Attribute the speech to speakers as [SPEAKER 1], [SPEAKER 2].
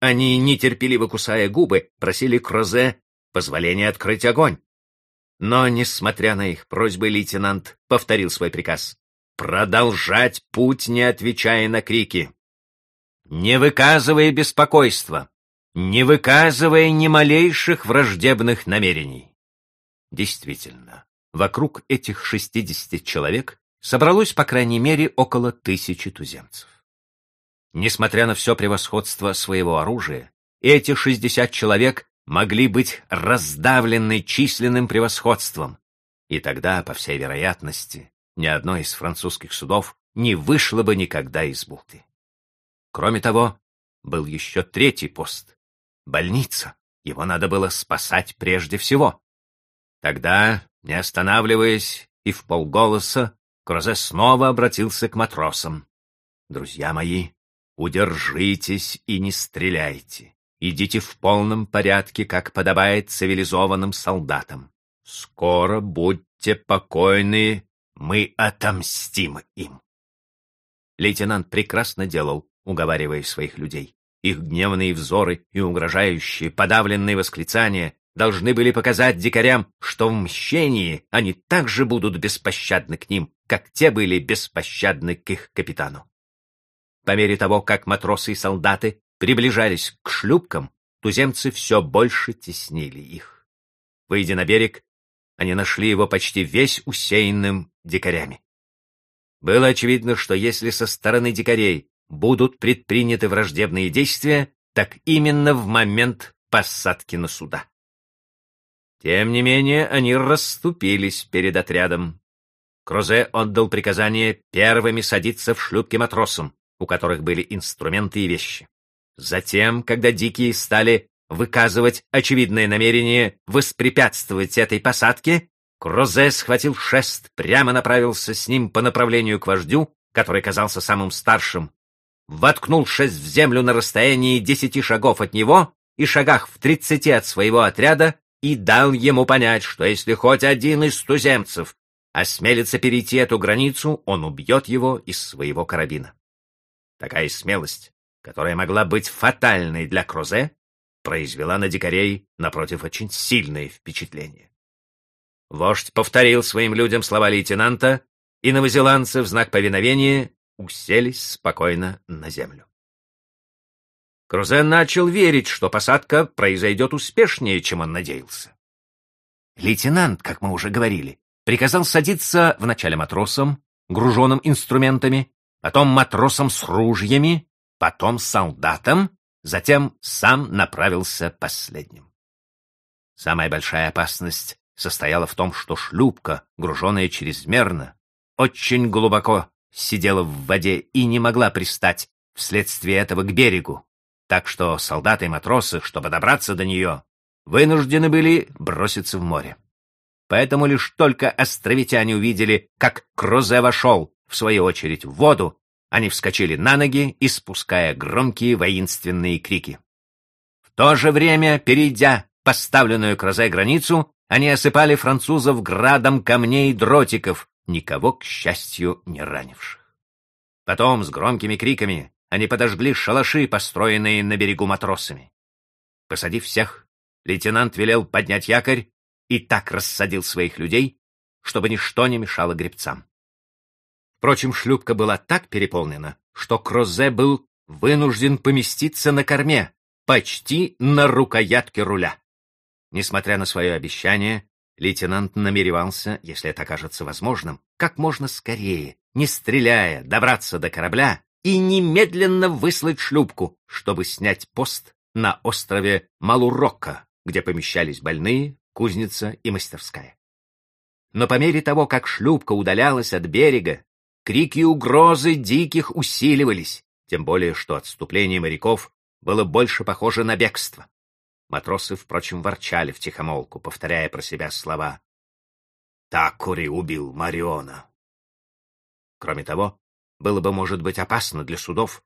[SPEAKER 1] Они, нетерпеливо кусая губы, просили Крозе позволения открыть огонь. Но, несмотря на их просьбы, лейтенант повторил свой приказ. Продолжать путь, не отвечая на крики. Не выказывая беспокойства, не выказывая ни малейших враждебных намерений. Действительно, вокруг этих шестидесяти человек собралось, по крайней мере, около тысячи туземцев. Несмотря на все превосходство своего оружия, эти шестьдесят человек могли быть раздавлены численным превосходством, и тогда, по всей вероятности, ни одно из французских судов не вышло бы никогда из бухты. Кроме того, был еще третий пост — больница. Его надо было спасать прежде всего. Тогда, не останавливаясь и в полголоса, Крозе снова обратился к матросам. «Друзья мои, удержитесь и не стреляйте. Идите в полном порядке, как подобает цивилизованным солдатам. Скоро будьте покойны, мы отомстим им. Лейтенант прекрасно делал, уговаривая своих людей. Их гневные взоры и угрожающие, подавленные восклицания должны были показать дикарям, что в мщении они также будут беспощадны к ним, как те были беспощадны к их капитану. По мере того, как матросы и солдаты приближались к шлюпкам, туземцы все больше теснили их. Выйдя на берег, они нашли его почти весь усеянным дикарями. Было очевидно, что если со стороны дикарей будут предприняты враждебные действия, так именно в момент посадки на суда. Тем не менее, они расступились перед отрядом. Крозе отдал приказание первыми садиться в шлюпки матросам, у которых были инструменты и вещи. Затем, когда дикие стали выказывать очевидное намерение воспрепятствовать этой посадке, Крозе схватил шест, прямо направился с ним по направлению к вождю, который казался самым старшим, воткнул шест в землю на расстоянии десяти шагов от него и шагах в тридцати от своего отряда и дал ему понять, что если хоть один из туземцев осмелится перейти эту границу, он убьет его из своего карабина. Такая смелость которая могла быть фатальной для Крозе, произвела на дикарей, напротив, очень сильное впечатление. Вождь повторил своим людям слова лейтенанта, и новозеландцы в знак повиновения уселись спокойно на землю. Крузе начал верить, что посадка произойдет успешнее, чем он надеялся. Лейтенант, как мы уже говорили, приказал садиться вначале матросам, груженным инструментами, потом матросам с ружьями, потом солдатом, затем сам направился последним. Самая большая опасность состояла в том, что шлюпка, груженная чрезмерно, очень глубоко сидела в воде и не могла пристать вследствие этого к берегу, так что солдаты и матросы, чтобы добраться до нее, вынуждены были броситься в море. Поэтому лишь только островитяне увидели, как Крузе вошел, в свою очередь, в воду, они вскочили на ноги, испуская громкие воинственные крики. В то же время, перейдя поставленную к Розе границу, они осыпали французов градом камней и дротиков, никого, к счастью, не ранивших. Потом, с громкими криками, они подожгли шалаши, построенные на берегу матросами. Посадив всех, лейтенант велел поднять якорь и так рассадил своих людей, чтобы ничто не мешало гребцам. Впрочем, шлюпка была так переполнена, что Крозе был вынужден поместиться на корме, почти на рукоятке руля. Несмотря на свое обещание, лейтенант намеревался, если это окажется возможным, как можно скорее, не стреляя, добраться до корабля и немедленно выслать шлюпку, чтобы снять пост на острове Малурокко, где помещались больные, кузница и мастерская. Но по мере того, как шлюпка удалялась от берега, Крики угрозы диких усиливались, тем более что отступление моряков было больше похоже на бегство. Матросы, впрочем, ворчали втихомолку, повторяя про себя слова «Такури убил Мариона». Кроме того, было бы, может быть, опасно для судов